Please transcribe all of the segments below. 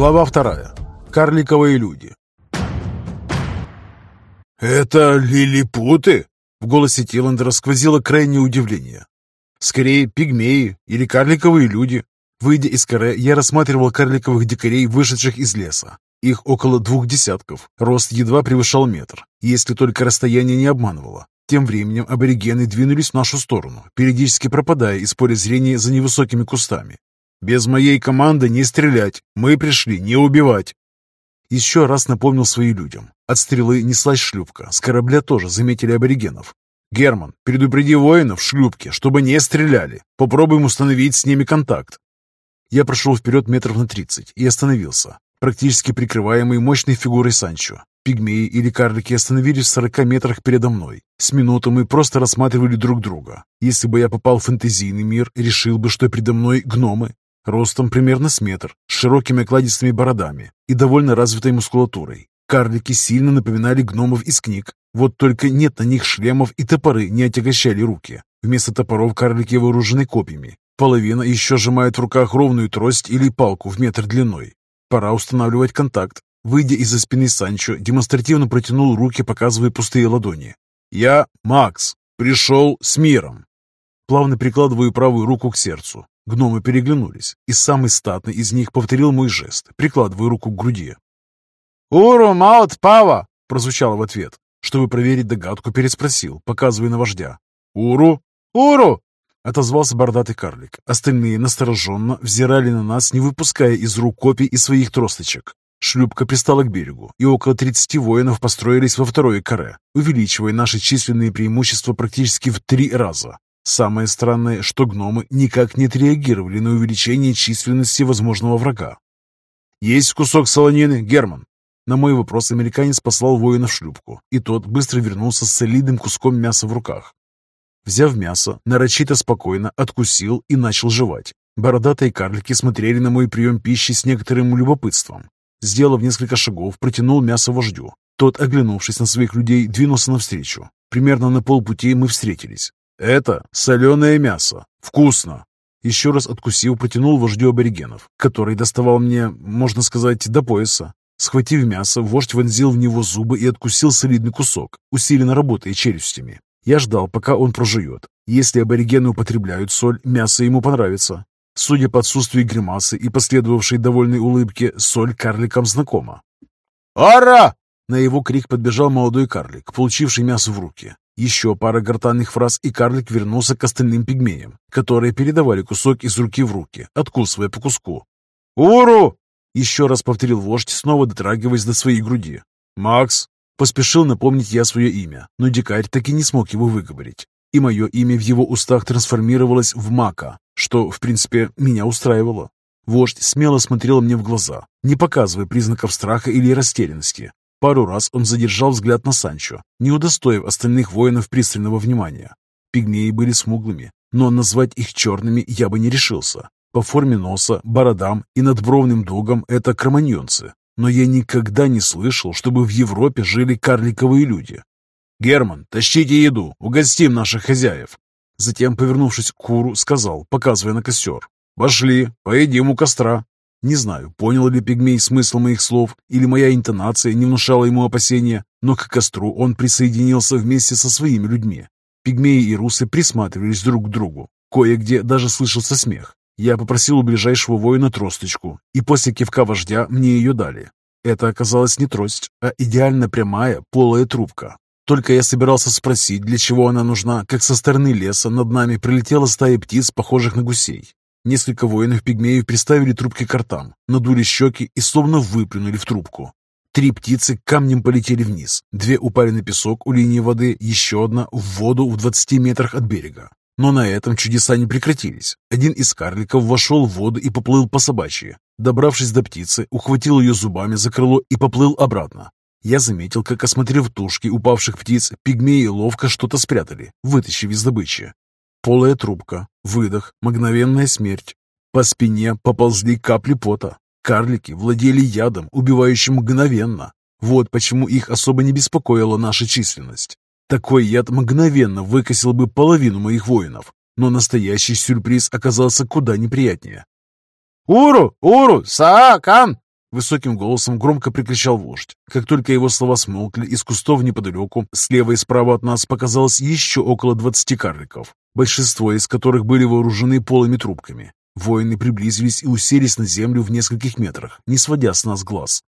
Глава вторая. Карликовые люди. «Это лилипуты?» В голосе Тиландера сквозило крайнее удивление. «Скорее, пигмеи или карликовые люди». Выйдя из каре, я рассматривал карликовых дикарей, вышедших из леса. Их около двух десятков, рост едва превышал метр, если только расстояние не обманывало. Тем временем аборигены двинулись в нашу сторону, периодически пропадая из поля зрения за невысокими кустами. «Без моей команды не стрелять! Мы пришли не убивать!» Еще раз напомнил своим людям. От стрелы неслась шлюпка, с корабля тоже заметили аборигенов. «Герман, предупреди воинов в шлюпке, чтобы не стреляли. Попробуем установить с ними контакт». Я прошел вперед метров на тридцать и остановился, практически прикрываемый мощной фигурой Санчо. Пигмеи или карлики остановились в сорока метрах передо мной. С минуту мы просто рассматривали друг друга. Если бы я попал в фэнтезийный мир, решил бы, что передо мной гномы. Ростом примерно с метр, с широкими кладистыми бородами и довольно развитой мускулатурой. Карлики сильно напоминали гномов из книг. Вот только нет на них шлемов и топоры не отягощали руки. Вместо топоров карлики вооружены копьями. Половина еще сжимает в руках ровную трость или палку в метр длиной. Пора устанавливать контакт. Выйдя из-за спины Санчо, демонстративно протянул руки, показывая пустые ладони. «Я Макс. Пришел с миром». Плавно прикладываю правую руку к сердцу. Гномы переглянулись, и самый статный из них повторил мой жест, прикладывая руку к груди. «Уру маут пава!» прозвучало в ответ. Чтобы проверить догадку, переспросил, показывая на вождя. «Уру?» «Уру!» — отозвался бородатый карлик. Остальные настороженно взирали на нас, не выпуская из рук копий и своих тросточек. Шлюпка пристала к берегу, и около 30 воинов построились во второе каре, увеличивая наши численные преимущества практически в три раза. Самое странное, что гномы никак не отреагировали на увеличение численности возможного врага. «Есть кусок солонины, Герман?» На мой вопрос американец послал воина в шлюпку, и тот быстро вернулся с солидным куском мяса в руках. Взяв мясо, нарочито спокойно откусил и начал жевать. Бородатые карлики смотрели на мой прием пищи с некоторым любопытством. Сделав несколько шагов, протянул мясо вождю. Тот, оглянувшись на своих людей, двинулся навстречу. Примерно на полпути мы встретились. «Это соленое мясо. Вкусно!» Еще раз откусив, протянул вождю аборигенов, который доставал мне, можно сказать, до пояса. Схватив мясо, вождь вонзил в него зубы и откусил солидный кусок, усиленно работая челюстями. Я ждал, пока он прожует. Если аборигены употребляют соль, мясо ему понравится. Судя по отсутствию гримасы и последовавшей довольной улыбке, соль карликам знакома. «Ора!» На его крик подбежал молодой карлик, получивший мясо в руки. Еще пара гортанных фраз, и карлик вернулся к остальным пигмеям, которые передавали кусок из руки в руки, откусывая по куску. «Уру!» Еще раз повторил вождь, снова дотрагиваясь до своей груди. «Макс!» Поспешил напомнить я свое имя, но дикарь так и не смог его выговорить. И мое имя в его устах трансформировалось в Мака, что, в принципе, меня устраивало. Вождь смело смотрел мне в глаза, не показывая признаков страха или растерянности. Пару раз он задержал взгляд на Санчо, не удостоив остальных воинов пристального внимания. Пигмеи были смуглыми, но назвать их черными я бы не решился. По форме носа, бородам и надбровным дугам это кроманьонцы. Но я никогда не слышал, чтобы в Европе жили карликовые люди. «Герман, тащите еду, угостим наших хозяев!» Затем, повернувшись к Куру, сказал, показывая на костер. «Пошли, поедим у костра». Не знаю, понял ли пигмей смысл моих слов, или моя интонация не внушала ему опасения, но к костру он присоединился вместе со своими людьми. Пигмеи и русы присматривались друг к другу. Кое-где даже слышался смех. Я попросил у ближайшего воина тросточку, и после кивка вождя мне ее дали. Это оказалась не трость, а идеально прямая полая трубка, только я собирался спросить, для чего она нужна, как со стороны леса над нами прилетела стая птиц, похожих на гусей. Несколько воинов-пигмеев приставили трубки к ртам, надули щеки и словно выплюнули в трубку. Три птицы камнем полетели вниз, две упали на песок у линии воды, еще одна в воду в 20 метрах от берега. Но на этом чудеса не прекратились. Один из карликов вошел в воду и поплыл по собачьи. Добравшись до птицы, ухватил ее зубами за крыло и поплыл обратно. Я заметил, как, осмотрев тушки упавших птиц, пигмеи ловко что-то спрятали, вытащив из добычи. Полая трубка, выдох, мгновенная смерть. По спине поползли капли пота. Карлики владели ядом, убивающим мгновенно. Вот почему их особо не беспокоила наша численность. Такой яд мгновенно выкосил бы половину моих воинов, но настоящий сюрприз оказался куда неприятнее. «Уру! Уру! Саакан!» Высоким голосом громко прикричал вождь. Как только его слова смолкли, из кустов неподалеку, слева и справа от нас, показалось еще около двадцати карликов, большинство из которых были вооружены полыми трубками. Воины приблизились и уселись на землю в нескольких метрах, не сводя с нас глаз.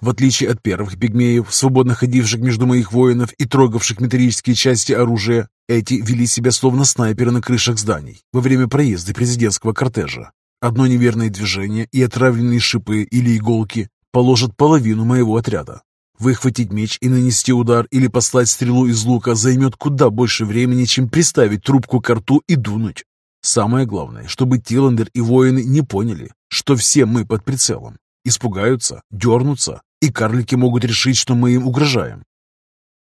В отличие от первых пигмеев, свободно ходивших между моих воинов и трогавших металлические части оружия, эти вели себя словно снайперы на крышах зданий во время проезда президентского кортежа. Одно неверное движение и отравленные шипы или иголки положат половину моего отряда. Выхватить меч и нанести удар или послать стрелу из лука займет куда больше времени, чем приставить трубку к рту и дунуть. Самое главное, чтобы Тиландер и воины не поняли, что все мы под прицелом. Испугаются, дернутся, и карлики могут решить, что мы им угрожаем.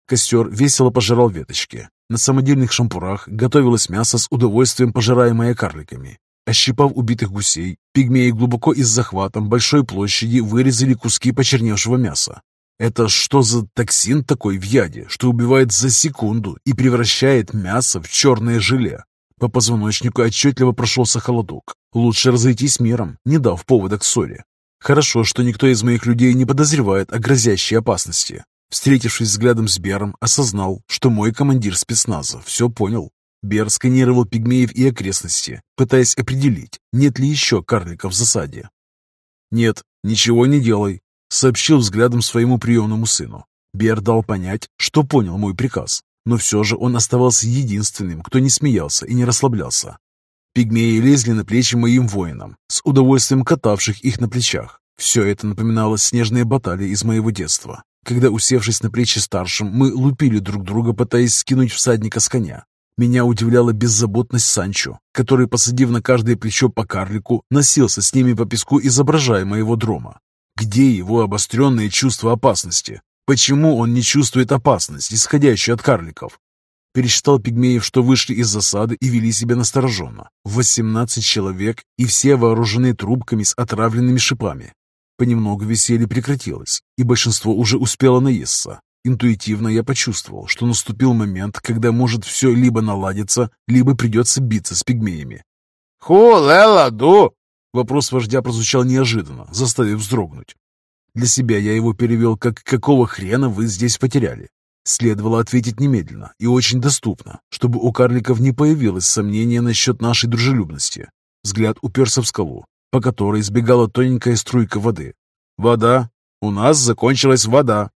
Костер весело пожирал веточки. На самодельных шампурах готовилось мясо с удовольствием, пожираемое карликами. Ощипав убитых гусей, пигмеи глубоко из захватом большой площади вырезали куски почерневшего мяса. Это что за токсин такой в яде, что убивает за секунду и превращает мясо в черное желе? По позвоночнику отчетливо прошелся холодок. Лучше разойтись миром, не дав повода к ссоре. Хорошо, что никто из моих людей не подозревает о грозящей опасности. Встретившись взглядом с Бером, осознал, что мой командир спецназа все понял. Бер сканировал пигмеев и окрестности, пытаясь определить, нет ли еще карликов в засаде. «Нет, ничего не делай», — сообщил взглядом своему приемному сыну. Бер дал понять, что понял мой приказ, но все же он оставался единственным, кто не смеялся и не расслаблялся. Пигмеи лезли на плечи моим воинам, с удовольствием катавших их на плечах. Все это напоминало снежные баталии из моего детства, когда, усевшись на плечи старшим, мы лупили друг друга, пытаясь скинуть всадника с коня. Меня удивляла беззаботность Санчо, который, посадив на каждое плечо по карлику, носился с ними по песку, изображая моего дрома. Где его обостренное чувство опасности? Почему он не чувствует опасность, исходящую от карликов? Пересчитал пигмеев, что вышли из засады и вели себя настороженно. Восемнадцать человек, и все вооружены трубками с отравленными шипами. Понемногу веселье прекратилось, и большинство уже успело наесться. Интуитивно я почувствовал, что наступил момент, когда может все либо наладиться, либо придется биться с пигмеями. «Ху-ле-ла-ду!» Вопрос вождя прозвучал неожиданно, заставив вздрогнуть. Для себя я его перевел как «какого хрена вы здесь потеряли?» Следовало ответить немедленно и очень доступно, чтобы у карликов не появилось сомнения насчет нашей дружелюбности. Взгляд уперся в скалу, по которой сбегала тоненькая струйка воды. «Вода! У нас закончилась вода!»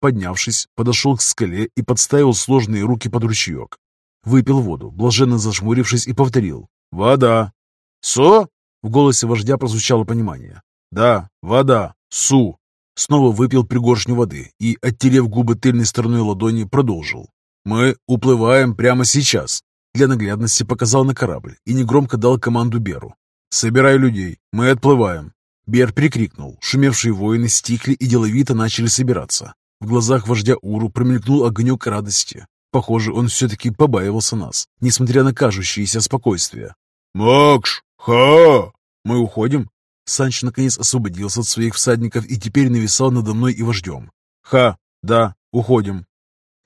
Поднявшись, подошел к скале и подставил сложные руки под ручеек. Выпил воду, блаженно зажмурившись, и повторил. «Вода!» «Со?» В голосе вождя прозвучало понимание. «Да, вода! Су!» Снова выпил пригоршню воды и, оттерев губы тыльной стороной ладони, продолжил. «Мы уплываем прямо сейчас». Для наглядности показал на корабль и негромко дал команду Беру. «Собирай людей, мы отплываем». Бер прикрикнул, шумевшие воины стихли и деловито начали собираться. В глазах вождя Уру промелькнул огонек радости. Похоже, он все-таки побаивался нас, несмотря на кажущееся спокойствие. «Макш! Ха!» «Мы уходим?» Санч наконец освободился от своих всадников и теперь нависал надо мной и вождем. «Ха! Да, уходим!»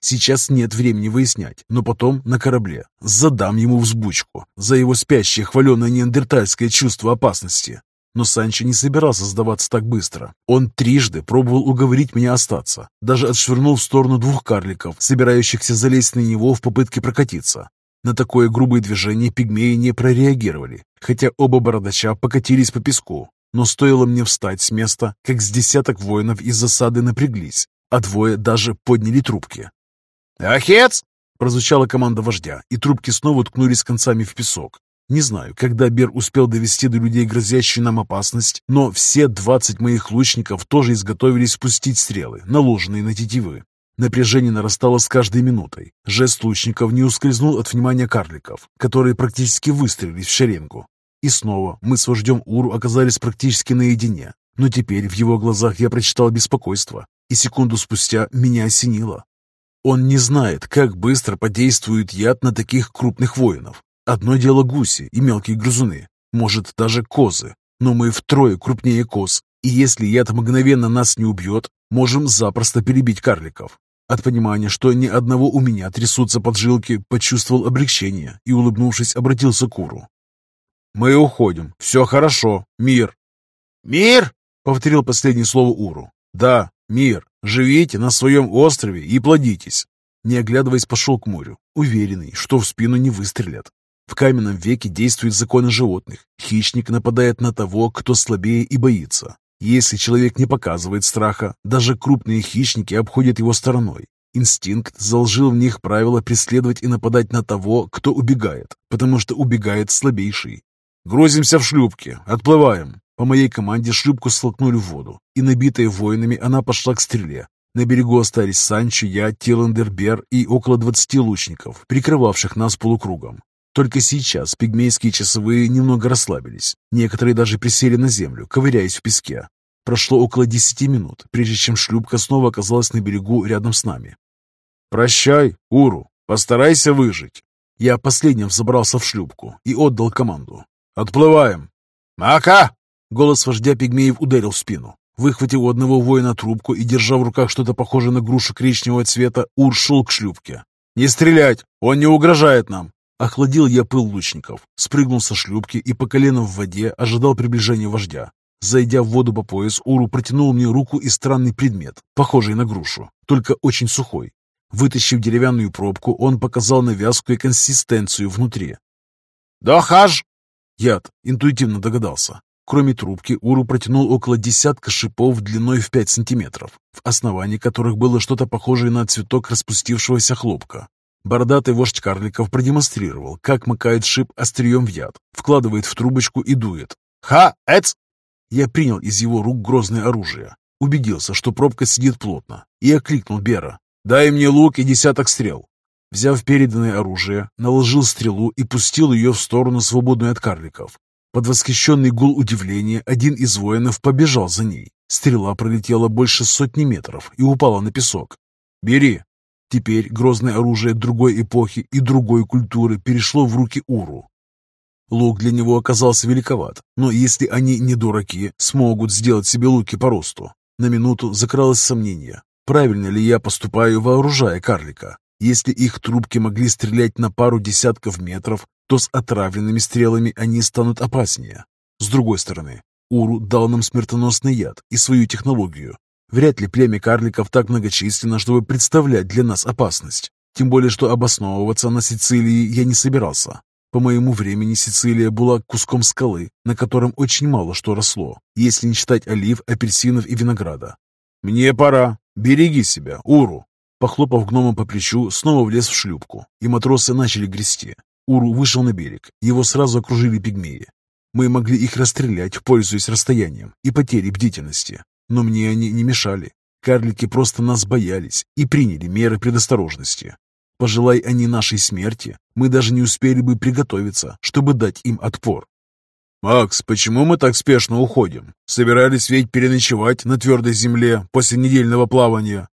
Сейчас нет времени выяснять, но потом на корабле задам ему взбучку за его спящее хваленое неандертальское чувство опасности. Но Санчо не собирался сдаваться так быстро. Он трижды пробовал уговорить меня остаться, даже отшвырнул в сторону двух карликов, собирающихся залезть на него в попытке прокатиться. На такое грубое движение пигмеи не прореагировали, хотя оба бородача покатились по песку. Но стоило мне встать с места, как с десяток воинов из засады напряглись, а двое даже подняли трубки. «Ахец!» — прозвучала команда вождя, и трубки снова уткнулись концами в песок. Не знаю, когда Бер успел довести до людей грозящую нам опасность, но все двадцать моих лучников тоже изготовились спустить стрелы, наложенные на тетивы. Напряжение нарастало с каждой минутой. Жест лучников не ускользнул от внимания карликов, которые практически выстрелились в шеренгу. И снова мы с вождем Уру оказались практически наедине. Но теперь в его глазах я прочитал беспокойство, и секунду спустя меня осенило. Он не знает, как быстро подействует яд на таких крупных воинов. Одно дело гуси и мелкие грызуны, может даже козы, но мы втрое крупнее коз, и если яд мгновенно нас не убьет, можем запросто перебить карликов. От понимания, что ни одного у меня трясутся поджилки, почувствовал облегчение и, улыбнувшись, обратился к Уру. «Мы уходим. Все хорошо. Мир». «Мир? повторил последнее слово Уру. «Да, мир, живите на своем острове и плодитесь». Не оглядываясь, пошел к морю, уверенный, что в спину не выстрелят. В каменном веке действуют законы животных. Хищник нападает на того, кто слабее и боится. Если человек не показывает страха, даже крупные хищники обходят его стороной. Инстинкт заложил в них правило преследовать и нападать на того, кто убегает, потому что убегает слабейший. «Грузимся в шлюпки, отплываем!» По моей команде шлюпку столкнули в воду, и, набитая воинами, она пошла к стреле. На берегу остались Санчо, я, Тиландер, Бер и около двадцати лучников, прикрывавших нас полукругом. Только сейчас пигмейские часовые немного расслабились. Некоторые даже присели на землю, ковыряясь в песке. Прошло около десяти минут, прежде чем шлюпка снова оказалась на берегу рядом с нами. «Прощай, Уру, постарайся выжить». Я последним забрался в шлюпку и отдал команду. «Отплываем!» «Мака!» Голос вождя пигмеев ударил в спину. Выхватив у одного воина трубку и держа в руках что-то похожее на грушу коричневого цвета, Ур шел к шлюпке. «Не стрелять! Он не угрожает нам!» Охладил я пыл лучников, спрыгнул со шлюпки и по колено в воде ожидал приближения вождя. Зайдя в воду по пояс, Уру протянул мне руку и странный предмет, похожий на грушу, только очень сухой. Вытащив деревянную пробку, он показал на вязкую консистенцию внутри. «Дохаж!» Яд, интуитивно догадался. Кроме трубки, Уру протянул около десятка шипов длиной в пять сантиметров, в основании которых было что-то похожее на цветок распустившегося хлопка. Бородатый вождь карликов продемонстрировал, как макает шип острием в яд, вкладывает в трубочку и дует. «Ха! Эц!» Я принял из его рук грозное оружие, убедился, что пробка сидит плотно, и окликнул Бера. «Дай мне лук и десяток стрел». Взяв переданное оружие, наложил стрелу и пустил ее в сторону, свободную от карликов. Под восхищенный гул удивления один из воинов побежал за ней. Стрела пролетела больше сотни метров и упала на песок. «Бери!» Теперь грозное оружие другой эпохи и другой культуры перешло в руки Уру. Лук для него оказался великоват, но если они не дураки, смогут сделать себе луки по росту. На минуту закралось сомнение, правильно ли я поступаю, вооружая карлика. Если их трубки могли стрелять на пару десятков метров, то с отравленными стрелами они станут опаснее. С другой стороны, Уру дал нам смертоносный яд и свою технологию. Вряд ли племя карликов так многочисленно, чтобы представлять для нас опасность. Тем более, что обосновываться на Сицилии я не собирался. По моему времени Сицилия была куском скалы, на котором очень мало что росло, если не считать олив, апельсинов и винограда. «Мне пора. Береги себя, Уру!» Похлопав гнома по плечу, снова влез в шлюпку, и матросы начали грести. Уру вышел на берег, его сразу окружили пигмеи. Мы могли их расстрелять, пользуясь расстоянием и потерей бдительности, но мне они не мешали. Карлики просто нас боялись и приняли меры предосторожности. Пожелай они нашей смерти, мы даже не успели бы приготовиться, чтобы дать им отпор. «Макс, почему мы так спешно уходим? Собирались ведь переночевать на твердой земле после недельного плавания?»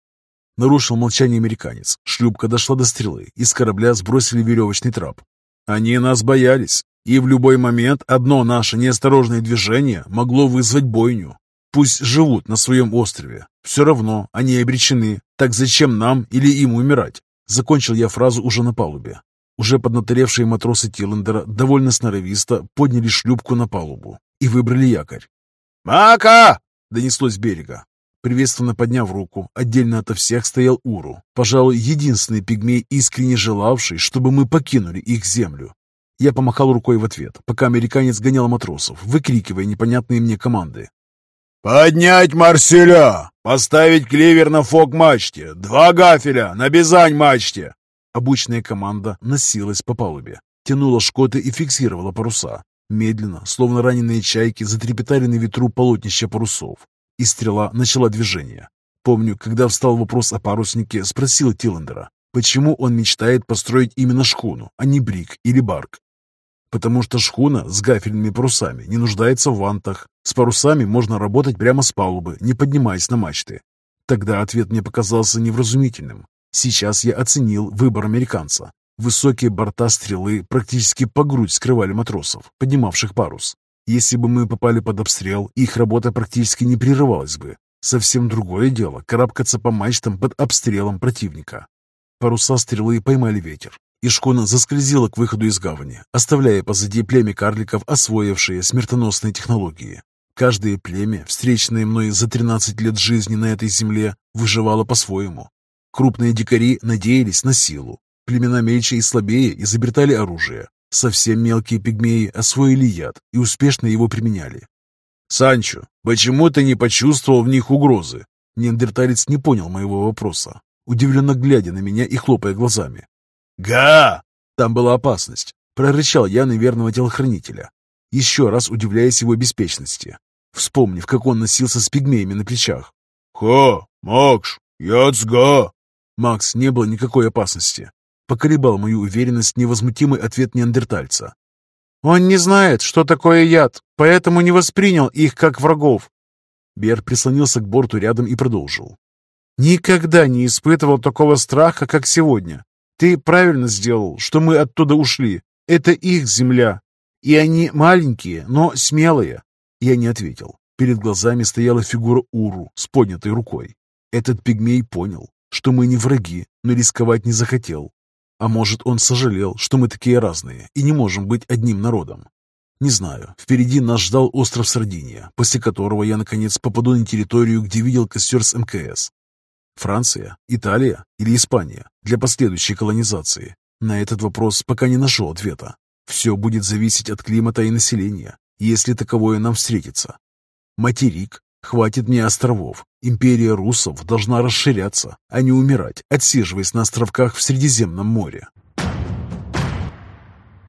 Нарушил молчание американец. Шлюпка дошла до стрелы, и с корабля сбросили веревочный трап. Они нас боялись, и в любой момент одно наше неосторожное движение могло вызвать бойню. Пусть живут на своем острове. Все равно они обречены. Так зачем нам или им умирать? Закончил я фразу уже на палубе. Уже поднаторевшие матросы Тиллендера довольно сноровисто подняли шлюпку на палубу и выбрали якорь. «Мака!» — донеслось с берега. Приветственно подняв руку, отдельно ото всех стоял Уру, пожалуй, единственный пигмей, искренне желавший, чтобы мы покинули их землю. Я помахал рукой в ответ, пока американец гонял матросов, выкрикивая непонятные мне команды. «Поднять Марселя! Поставить клевер на фок-мачте! Два гафеля на бизань-мачте!» Обычная команда носилась по палубе, тянула шкоты и фиксировала паруса. Медленно, словно раненые чайки, затрепетали на ветру полотнища парусов и стрела начала движение. Помню, когда встал вопрос о паруснике, спросил Тиллендера, почему он мечтает построить именно шхуну, а не брик или барк. Потому что шхуна с гафельными парусами не нуждается в вантах. С парусами можно работать прямо с палубы, не поднимаясь на мачты. Тогда ответ мне показался невразумительным. Сейчас я оценил выбор американца. Высокие борта стрелы практически по грудь скрывали матросов, поднимавших парус. Если бы мы попали под обстрел, их работа практически не прерывалась бы. Совсем другое дело – карабкаться по мачтам под обстрелом противника. Паруса стрелы поймали ветер, и шкуна заскользила к выходу из гавани, оставляя позади племя карликов, освоившие смертоносные технологии. Каждое племя, встреченное мной за 13 лет жизни на этой земле, выживало по-своему. Крупные дикари надеялись на силу. Племена мельче и слабее изобретали оружие. Совсем мелкие пигмеи освоили яд и успешно его применяли. «Санчо, почему ты не почувствовал в них угрозы?» Неандерталец не понял моего вопроса, удивленно глядя на меня и хлопая глазами. «Га!» Там была опасность, прорычал я на верного телохранителя, еще раз удивляясь его беспечности вспомнив, как он носился с пигмеями на плечах. «Ха, Макс, яцга!» Макс, не было никакой опасности. Поколебал мою уверенность невозмутимый ответ неандертальца. «Он не знает, что такое яд, поэтому не воспринял их как врагов». Бер прислонился к борту рядом и продолжил. «Никогда не испытывал такого страха, как сегодня. Ты правильно сделал, что мы оттуда ушли. Это их земля. И они маленькие, но смелые. Я не ответил. Перед глазами стояла фигура Уру с поднятой рукой. Этот пигмей понял, что мы не враги, но рисковать не захотел. А может, он сожалел, что мы такие разные и не можем быть одним народом. Не знаю, впереди нас ждал остров Сардиния, после которого я, наконец, попаду на территорию, где видел костер с МКС. Франция, Италия или Испания для последующей колонизации? На этот вопрос пока не нашел ответа. Все будет зависеть от климата и населения, если таковое нам встретится. Материк. Хватит мне островов. Империя русов должна расширяться, а не умирать, отсиживаясь на островках в Средиземном море.